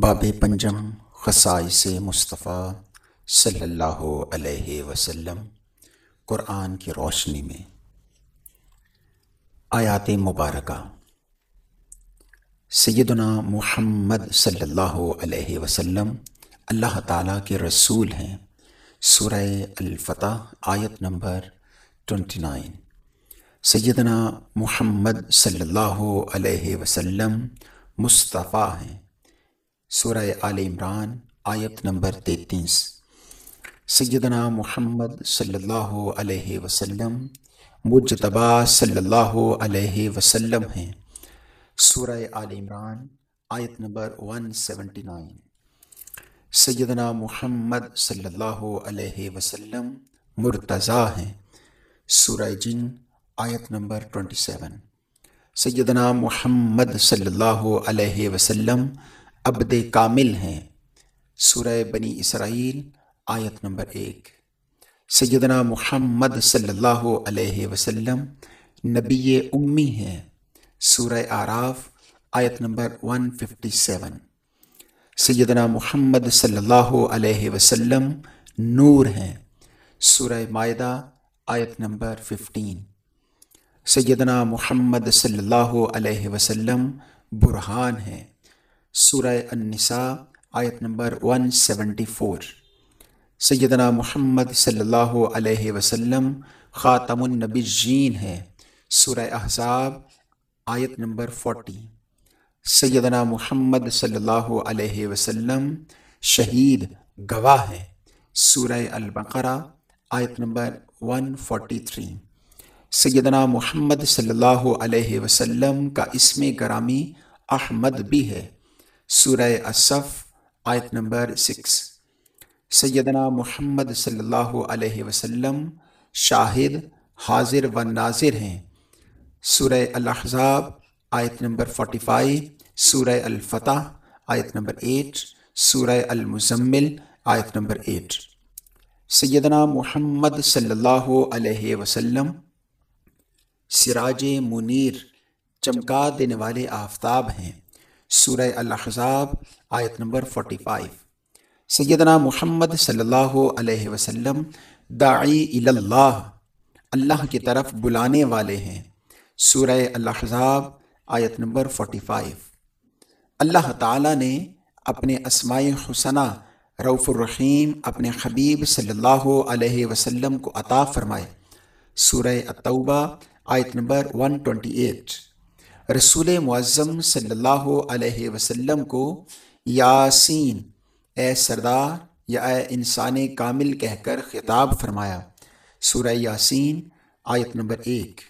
باب پنجم خصائص مصطفیٰ صلی اللہ علیہ وسلم، قرآن کی روشنی میں۔ آیات مبارکہ۔ سیدنا محمد صلی اللہ علیہ وسلم اللہ تعالیٰ کے رسول ہیں، سورہ الفتح آیت نمبر 29 سیدنا محمد صلی اللہ علیہ وسلم مصطفیٰ ہیں۔ سورہ آل عمران، آیت نمبر تینتیس۔ سیدنا محمد صلی اللہ علیہ وسلم مجتبہ صلی اللہ علیہ وسلم ہیں۔ سورہ آل عمران، آیت نمبر 179 سیدنا محمد صلی اللہ علیہ وسلم مرتضیٰ ہیں۔ سورہ جن، آیت نمبر 27 سیدنا محمد صلی اللہ علیہ وسلم عبد کامل ہیں۔ سورہ بنی اسرائیل، آیت نمبر ایک۔ سیدنا محمد صلی اللہ علیہ وسلم نبی امی ہیں۔ سورہ آراف آیت نمبر 157 سیدنا محمد صلی اللہ علیہ وسلم نور ہیں۔ سورہ معدہ آیت نمبر 15 سیدنا محمد صلی اللہ علیہ وسلم برہان ہیں۔ سورہ النساء، آیت نمبر 174 سیدنا محمد صلی اللہ علیہ وسلم خاتم النبیین ہے۔ سورہ احزاب، آیت نمبر 40 سیدنا محمد صلی اللہ علیہ وسلم شہید گواہ ہے سورہ البقرہ، آیت نمبر 143 سیدنا محمد صلی اللہ علیہ وسلم کا اسم گرامی احمد بھی ہے۔ سورہ اصف، آیت نمبر سکس سیدنا محمد صلی اللہ علیہ وسلم شاہد، حاضر و ناظر ہیں۔ سورہ الاحزاب، آیت نمبر 45 سورہ الفتح، آیت نمبر 8 سورہ المزمل، آیت نمبر 8 سیدنا محمد صلی اللہ علیہ وسلم سراج منیر، چمکا دینے والے آفتاب ہیں۔ سورہ الاحزاب، آیت نمبر 45 سیدنا محمد صلی اللہ علیہ وسلم، داعی اللہ اللہ کی طرف بلانے والے ہیں۔ سورہ الاحزاب، آیت نمبر 45 اللہ تعالیٰ نے اپنے اسماء حسنہ روف الرحیم، اپنے حبیب صلی اللہ علیہ وسلم کو عطا فرمائے۔ سورہ التوبہ، آیت نمبر 128 رسول معظم صلی اللہ علیہ وسلم کو، یاسین، اے سردار، یا اے انسان کامل کہہ کر خطاب فرمایا۔ سورہ یاسین، آیت نمبر ایک۔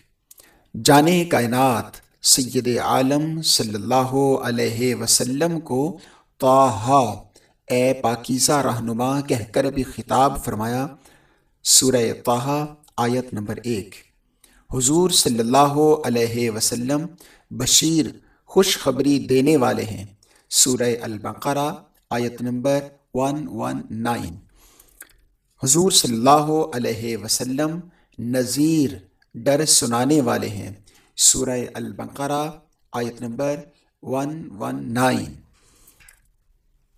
جانے کائنات، سید عالم صلی اللہ علیہ وسلم کو توحا اے پاکیزہ رہنما کہہ کر بھی خطاب فرمایا۔ سورہ طہ آیت نمبر ایک۔ حضور صلی اللہ علیہ وسلم بشیر خوشخبری دینے والے ہیں۔ سورہ البقرہ، آیت نمبر 119 حضور صلی اللہ علیہ وسلم نذیر، ڈر سنانے والے ہیں۔ سورہ البقرہ، آیت نمبر 119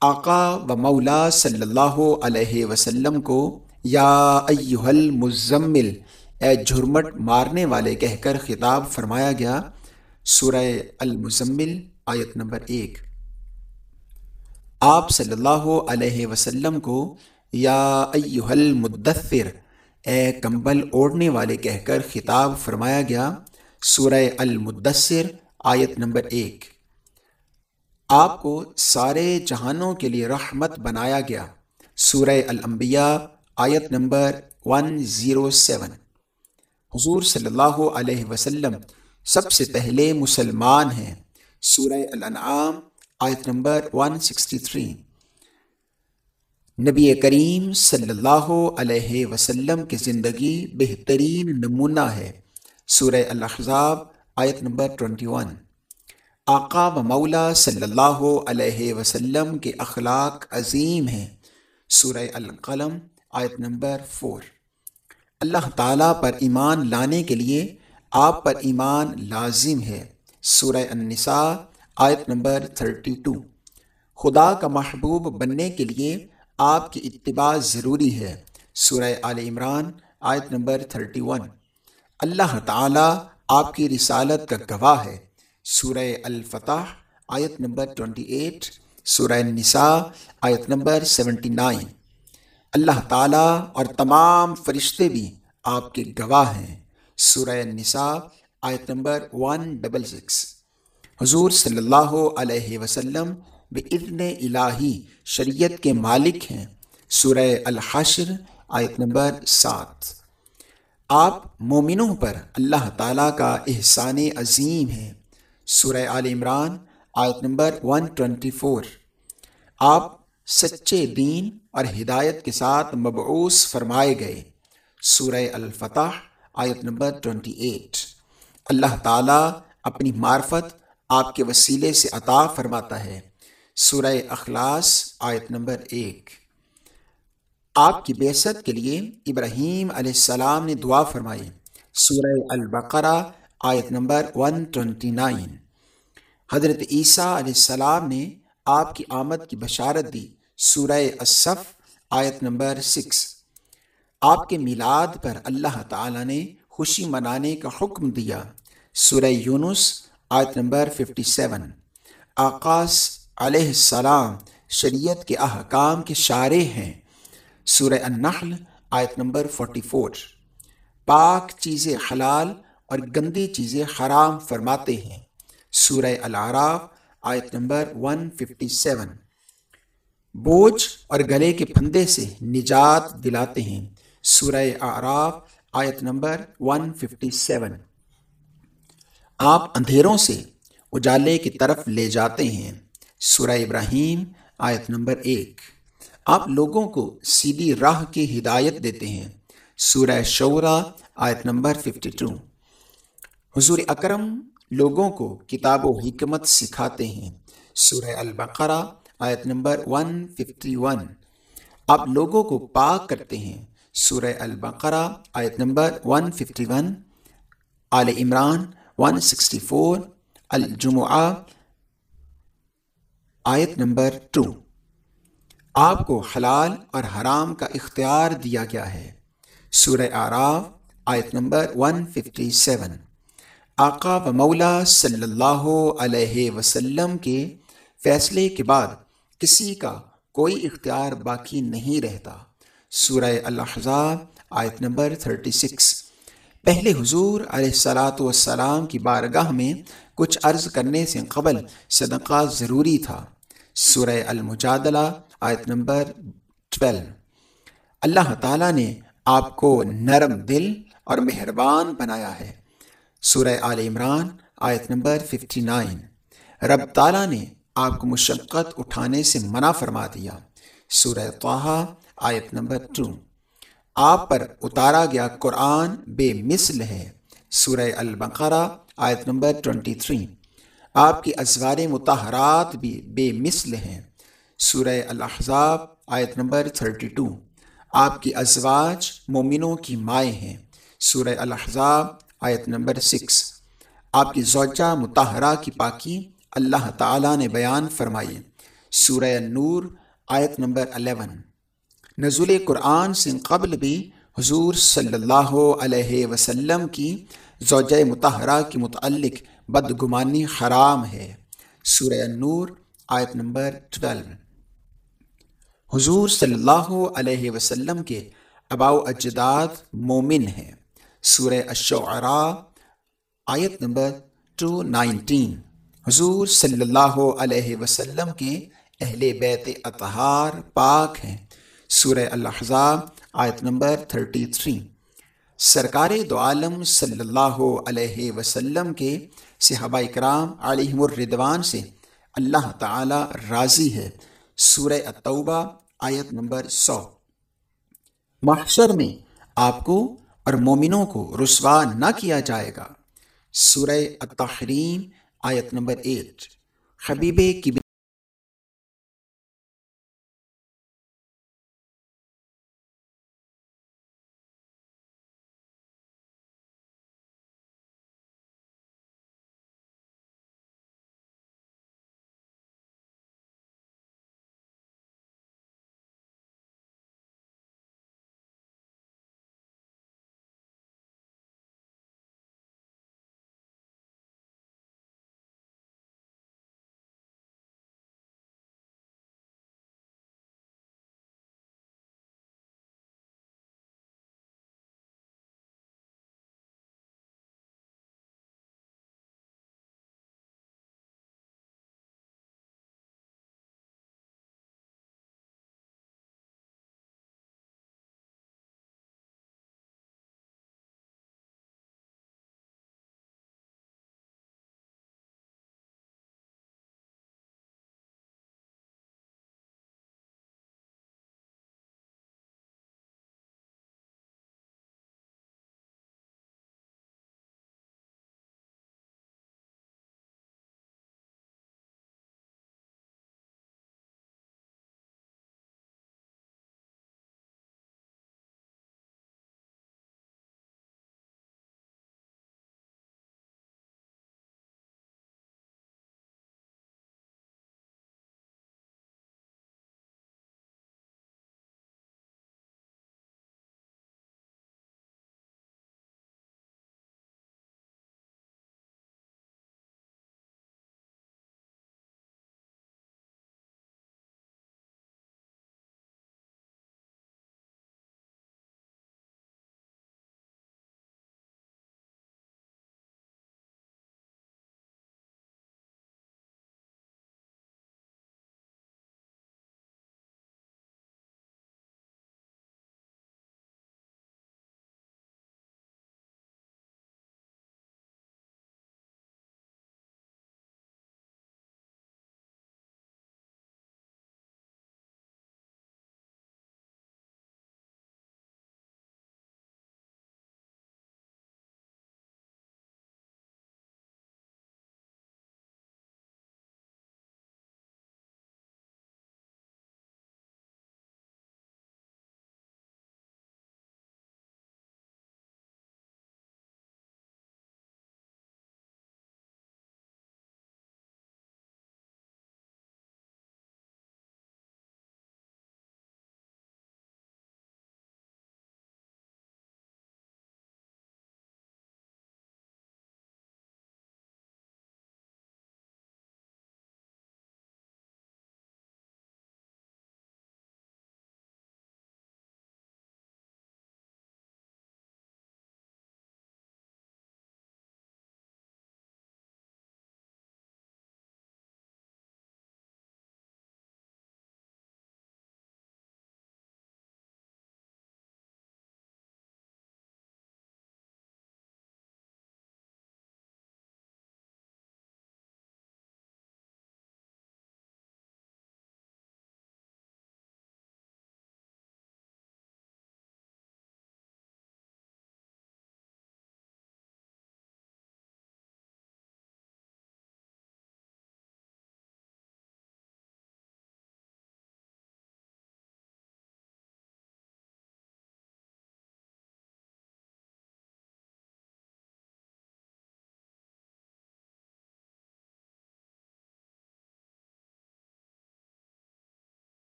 آقا و مولا صلی اللہ علیہ وسلم کو، یا ایوہ المزمل، اے جھرمٹ مارنے والے کہہ کر خطاب فرمایا گیا سورہ المزمل، آیت نمبر ایک۔ آپ صلی اللہ علیہ وسلم کو، یا ایوہ المدثر، اے کمبل اوڑھنے والے کہہ کر خطاب فرمایا گیا، سورہ المدثر، آیت نمبر ایک۔ آپ کو سارے جہانوں کے لیے رحمت بنایا گیا۔ سورہ الانبیاء، آیت نمبر 107 حضور صلی اللہ علیہ وسلم سب سے پہلے مسلمان ہیں۔ سورہ الانعام، آیت نمبر 163 نبی کریم صلی اللہ علیہ وسلم کی زندگی بہترین نمونہ ہے۔ سورہ الاحزاب، آیت نمبر 21 آقا و مولا صلی اللہ علیہ وسلم کے اخلاق عظیم ہیں۔ سورہ القلم، آیت نمبر 4 اللہ تعالیٰ پر ایمان لانے کے لیے آپ پر ایمان لازم ہے۔ سورہ النساء، آیت نمبر 32 خدا کا محبوب بننے کے لیے آپ کی اتباع ضروری ہے۔ سورہ آل عمران، آیت نمبر 31 اللہ تعالیٰ آپ کی رسالت کا گواہ ہے۔ سورہ الفتح آیت نمبر 28 سورہ النساء، آیت نمبر 79 اللہ تعالیٰ اور تمام فرشتے بھی آپ کے گواہ ہیں۔ سورہ النساء، آیت نمبر 166 حضور صلی اللہ علیہ وسلم بإذن الہی شریعت کے مالک ہیں۔ سورہ الحشر، آیت نمبر سات۔ آپ مومنوں پر اللہ تعالیٰ کا احسان عظیم ہے۔ سورہ آل عمران، آیت نمبر 124 آپ سچے دین اور ہدایت کے ساتھ مبعوث فرمائے گئے۔ سورہ الفتح آیت نمبر 28 اللہ تعالیٰ اپنی معرفت آپ کے وسیلے سے عطا فرماتا ہے۔ سورہ اخلاص آیت نمبر ایک۔ آپ کی بیست کے لیے ابراہیم علیہ السلام نے دعا فرمائی۔ سورہ البقرہ آیت نمبر 129 حضرت عیسیٰ علیہ السلام نے آپ کی آمد کی بشارت دی۔ سورہ الصف آیت نمبر 6 آپ کے میلاد پر اللہ تعالیٰ نے خوشی منانے کا حکم دیا۔ سورہ یونس، آیت نمبر 57 آقاس علیہ السلام شریعت کے احکام کے شارے ہیں۔ سورہ النحل، آیت نمبر 44 پاک چیزیں حلال اور گندی چیزیں حرام فرماتے ہیں۔ سورہ العراف، آیت نمبر 157 بوجھ اور گلے کے پھندے سے نجات دلاتے ہیں۔ سورہ اعراف، آیت نمبر 157 آپ اندھیروں سے اجالے کی طرف لے جاتے ہیں، سورہ ابراہیم، آیت نمبر ایک۔ آپ لوگوں کو سیدھی راہ کی ہدایت دیتے ہیں، سورہ شعرا آیت نمبر 52 حضور اکرم لوگوں کو کتاب و حکمت سکھاتے ہیں، سورہ البقرہ، آیت نمبر 151 آپ لوگوں کو پاک کرتے ہیں سورہ البقرہ، آیت نمبر 151 آل عمران 164 الجمعہ، آیت نمبر ٹو آپ کو حلال اور حرام کا اختیار دیا گیا ہے۔ سورہ آراف آیت نمبر 157 آقا و مولا صلی اللہ علیہ وسلم کے فیصلے کے بعد کسی کا کوئی اختیار باقی نہیں رہتا۔ سورہ الحضاب آیت نمبر 36 پہلے حضور علیہ السلاۃ والسلام کی بارگاہ میں کچھ عرض کرنے سے قبل صدقہ ضروری تھا۔ سورہ المجادلہ، آیت نمبر 12 اللہ تعالیٰ نے آپ کو نرم دل اور مہربان بنایا ہے۔ سورہ آل عمران، آیت نمبر 59 رب تعالیٰ نے آپ کو مشقت اٹھانے سے منع فرما دیا۔ سورہ توحہ آیت نمبر 2 آپ پر اتارا گیا قرآن بے مثل ہے۔ سورہ البقرہ، آیت نمبر 23 آپ کی ازوار متحرات بھی بے مثل ہیں۔ سورہ الاحزاب، آیت نمبر 32 آپ کی ازواج مومنوں کی مائیں ہیں۔ سورہ الاحزاب، آیت نمبر 6 آپ کی زوجہ متحرہ کی پاکی اللہ تعالیٰ نے بیان فرمائی۔ سورہ النور، آیت نمبر 11 نزول قرآن سے قبل بھی حضور صلی اللہ علیہ وسلم کی زوجہ متحرہ کے متعلق بدگمانی حرام ہے۔ سورہ النور، آیت نمبر 12 حضور صلی اللہ علیہ وسلم کے اباؤ اجداد مومن ہیں۔ سورہ الشعراء، آیت نمبر 219 حضور صلی اللہ علیہ وسلم کے اہل بیت اطہار پاک ہیں۔ سورہ الحضاب آیت نمبر 33 سرکار دو عالم صلی اللہ علیہ وسلم کے صحابہ اکرام علیہم الردوان سے اللہ تعالی راضی ہے۔ سورہ التوبہ، آیت نمبر سو۔ محشر میں آپ کو اور مومنوں کو رسوا نہ کیا جائے گا۔ سورہ التحریم، آیت نمبر ایٹ۔ حبیب کی